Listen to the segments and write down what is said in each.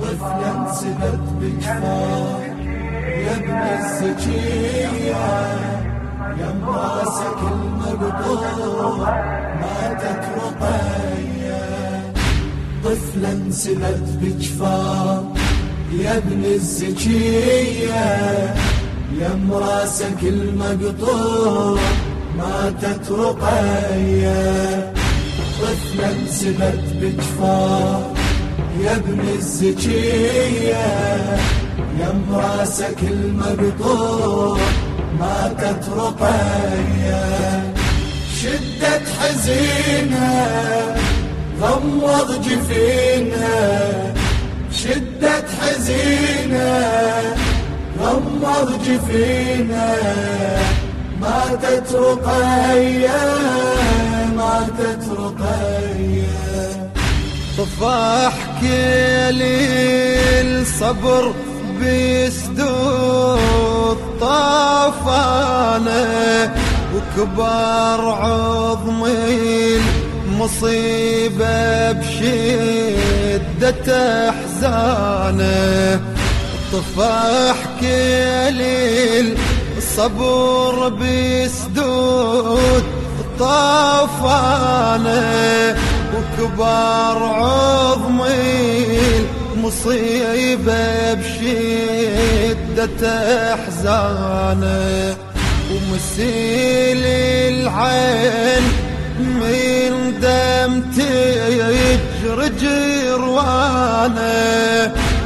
طفلا انسبت بجفاف يا ابن الزكية يا مراسك المقطوع ماتت رقية طفلا انسبت بجفاف يا ابن الزكية يا مراسك المقطوع ماتت رقية طفلا انسبت بجفاف يا ابن الزكية يا مراسك المقطوع ماتت رقية شدة حزينها غمض جفينها شدة حزينها غمض جفينها ماتت رقية ماتت رقية طفاح كيل الصبر بيسدود طافانه وكبر عظمي المصيبة بشدة أحزانه. طفاح كيل الصبر بيسدود طافانه وكبار عظمي مصيبة بشدة أحزانه ومسيل العين من دم تجر جروانه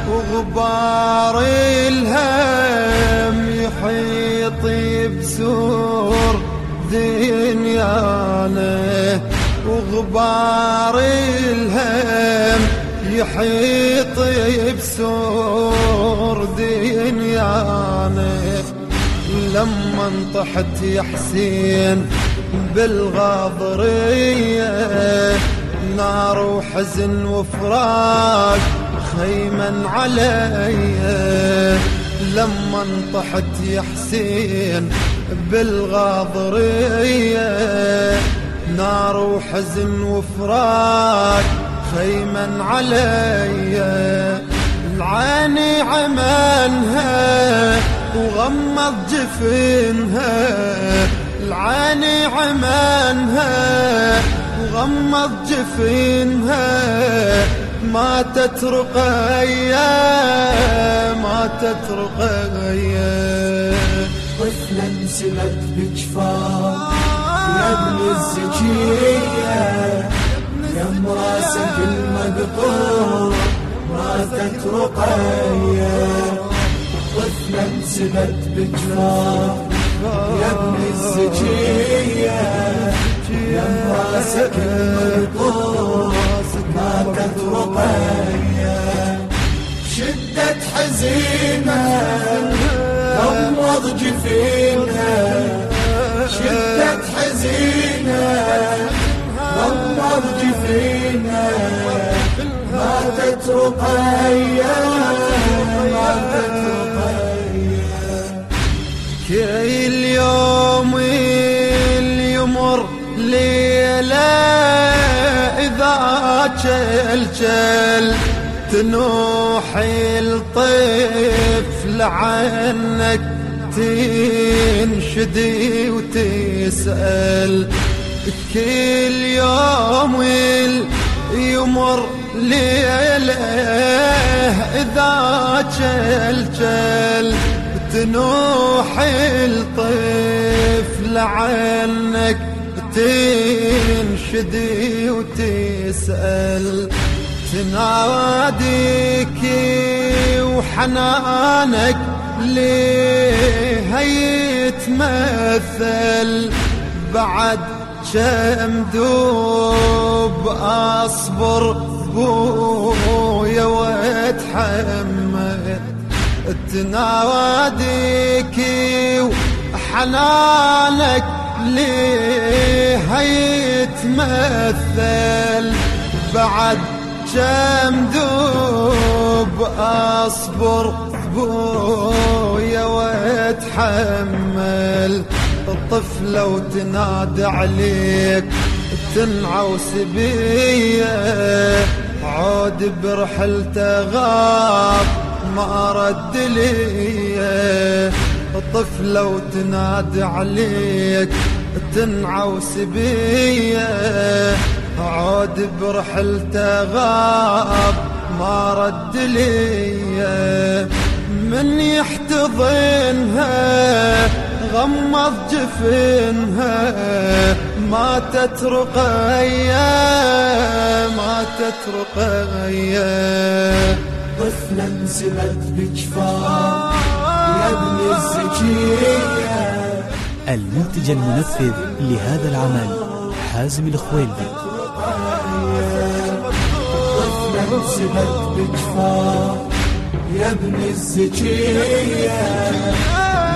وغبار الهم يحيط بسور دنيانا وغبار الهم يحيط بسور دنيانا لما انطحت يا حسين بالغاضرية نار وحزن وفراق خيما علي لما انطحت يا حسين بالغاضرية نار وحزن وفراق خيما علي. العاني عمانها وغمض جفنها. العاني عمانها وغمض جفنها. ماتت رقية ماتت رقية طفلا انسبت بجفاف يا ابن الزكية يا مراسك المقطوع ماتت رقية طفلا انسبت بجفاف يا ابن الزكية يا مراسك المقطوع ماتت رقية شدة حزينة غمض جفينها حزينة غمض جفينها ماتت رقية ماتت رقية. كل يوم اليمر ليلة إذا جل تنوح الطفل عنك. تنشدي وتسأل كل يوم يمر ليلة إذا جل تنوح الطفل عنك تنشدي وتسأل تناديك وحنانك ليه يتمثل بعد كم دوب أصبر بويا واتحمل تناديك وحنانك ليه يتمثل بعد كم دوب أصبر بويا واتحمل الطفلة وتنادى عليك تنعوس بيا عود برحلته غاب ما رد لي طفلة وتنادي عليك تنعوس بيه عود برحلته غاب ما رد لي من يحتضنها غمض جفنها. ما تترقيا ما تترقيا طفلة انسبت بجفاف يا ابن الزكية. المنتج المنفذ لهذا العمل حازم الخويلدي. طفلة انسبت بجفاف يا ابن الزكية.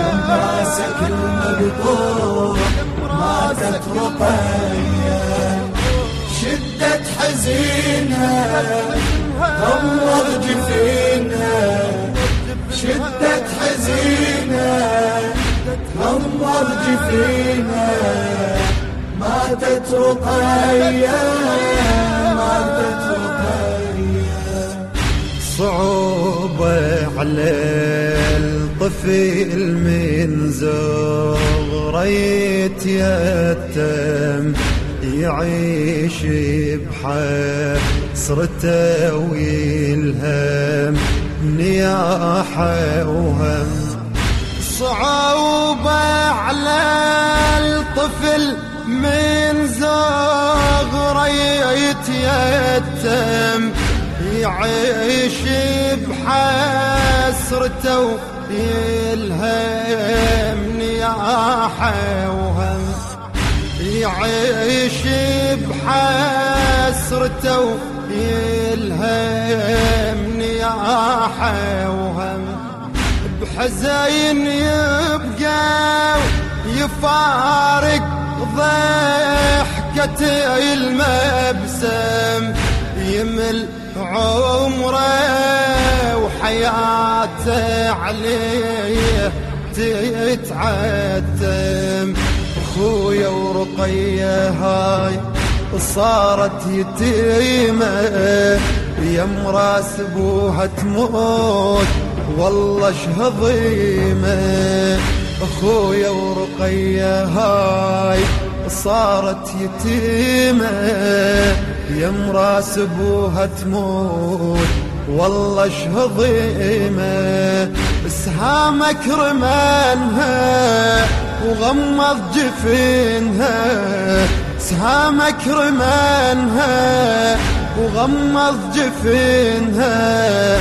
يوم راسك المقطوع ماتت رقية شدة حزينها غمض جفينها شدة حزينها غمض جفينها ماتت رقية ماتت على الطفل من زغرة يتيتم يعيش بحسرته ويلهم نياحة وهم. صعوبة على الطفل من زغرة يتيتم يعيش بحسرته ويلهم نياحة وهم. يعيش بحسرته ويلهم نياحة وهم. بحزين يبقى يفارق ضحكة المبسم. يمل عمره وحياته عليه تتعتم أخويا ورقية هاي صارت يتيمة. يم راس أبوها تموت والله شهضيمة أخويا ورقية هاي صارت يتيمة. يم راس ابوها تموت. والله شهضيمة سهامك رمانها وغمض جفينها. سهامك رمانها وغمض جفينها.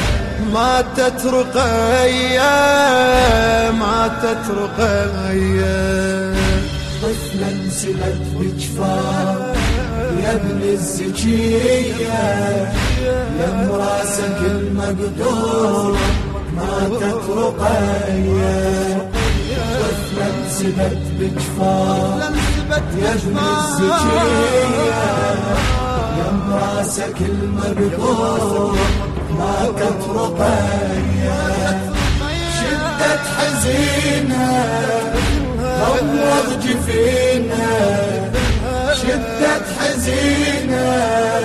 ما تترقيا ما تترقيا طفلة انسلت بجفاف يا ابن الزكية يا مراسك المقدور ماتت رقية طفلة انسلت بجفاف يا ابن الزكية. يا مراسك المقدور ماتت رقية شدة حزينها غمض جفينها شدة حزينها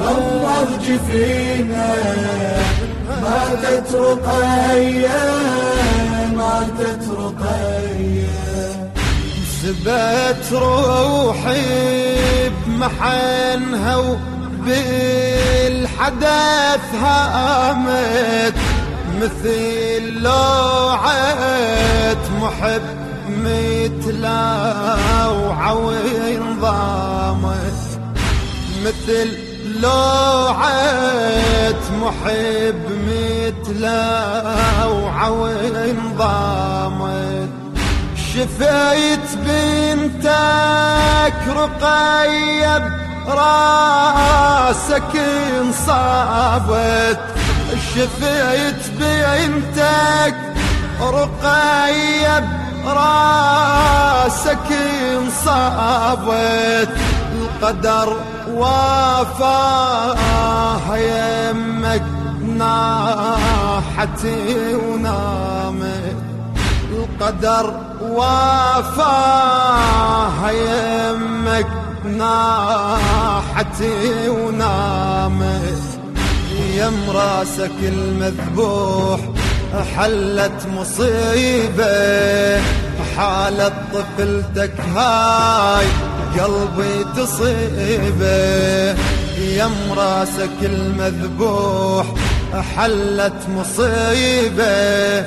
غمض جفينها ماتت رقية ماتت رقية سبت روحي بمحنها وبالحدث هامت مثل لوعة محب متلاوعة وانضامت مثل لوعة محب متلاوعة وانضامت شفيت بنتك رقيب راسك انصابت. شفيت بنتك رقيب راسك انصابت القدر وافاها يمك ناحتي ونامت. القدر وافاها يمك ناحتي ونامت. يم راسك المذبوح حلت مصيبة. حالة طفلتك هاي قلبي تصيبه. يم راسك المذبوح حلت مصيبة.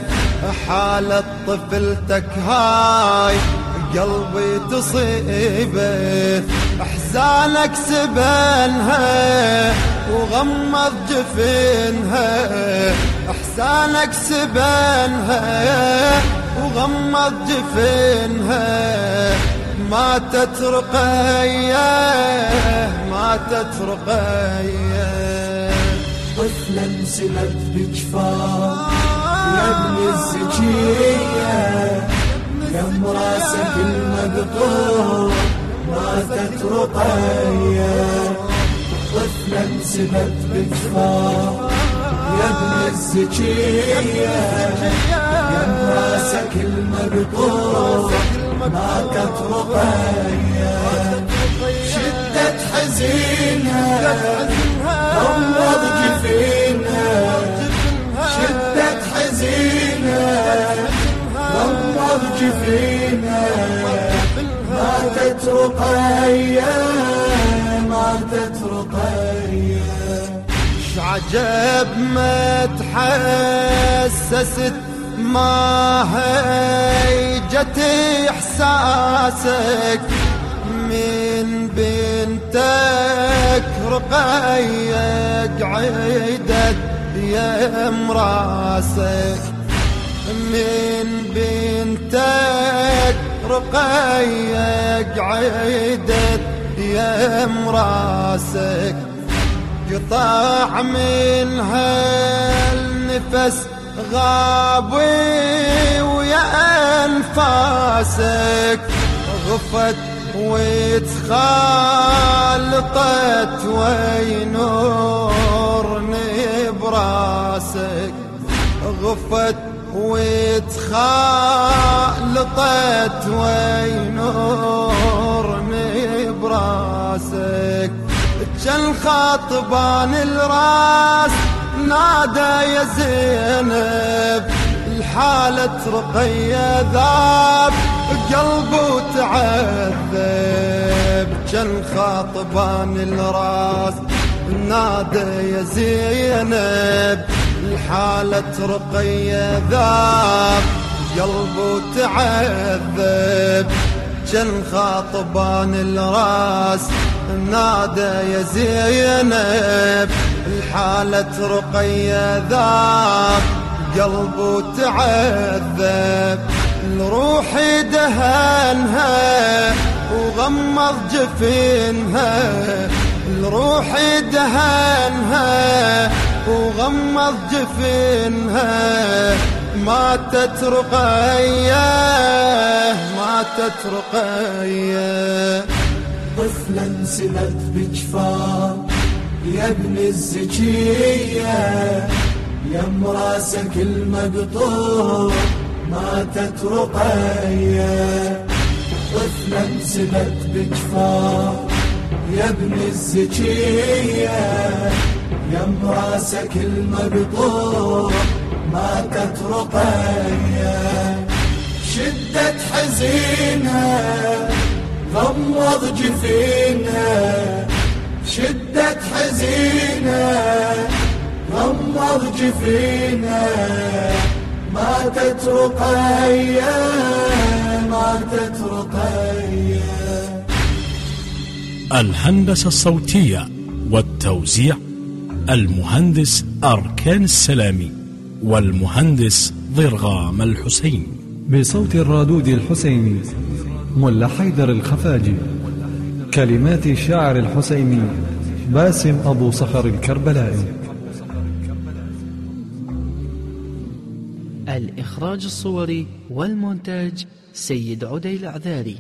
حالة طفلتك هاي قلبي تصيبه. أحزانك سبنها وغمض جفنها. أحزانك سبنها. وغمض جفنها ما تترقيه ما تترقيه طفلة انسلت بجفاف يا ابن الزكية. يا مراسك المقطوع ماتت رقية. طفلة انسلت بجفاف يا ابن الزكية. يا مراسك المقطوع ماتت رقية شدة حزينها غمض جفينها شدة حزينها غمض جفينها ماتت رقية ماتت رقية عجب ما تحسست ما هيجت إحساسك من بنتك رقية قعدت يا مراسك من بنتك رقية قعدت يا مراسك قطع منها النفس غابي ويا أنفاسك غفت وتخالطت وينورني براسك. غفت وتخالطت وينورني براسك. كان خاطبان الراس نادى يا زينب الحالة رقية ذاب قلبه تعذب. كان خاطبان الراس نادى يا زينب الحالة رقية ذاب. قلبه تعذب كان خاطبان الراس نادى يا زينب. الحالة رقية ذاب قلبه تعذب. لروحي دهنها وغمض جفينها لروحي دهنها وغمض جفينها ماتت رقية ماتت رقية طفلة انسلت بجفاف. يا ابن الزكية يا مراسك المقطوع ماتت رقية طفلة انسلت بجفاف يا ابن الزكية يا مراسك المقطوع ماتت رقية شدة حزينها غمض جفينها شدة حزينها غمض جفينها ماتت رقية ماتت رقية. الهندسة الصوتية والتوزيع المهندس أركان السلامي والمهندس ضرغام الحسين. بصوت الرادود الحسيني ملا حيدر الخفاجي. كلمات الشاعر الحسيني. باسم أبو صخر الكربلائي. الإخراج الصوري والمونتاج سيد عدي الأعذاري.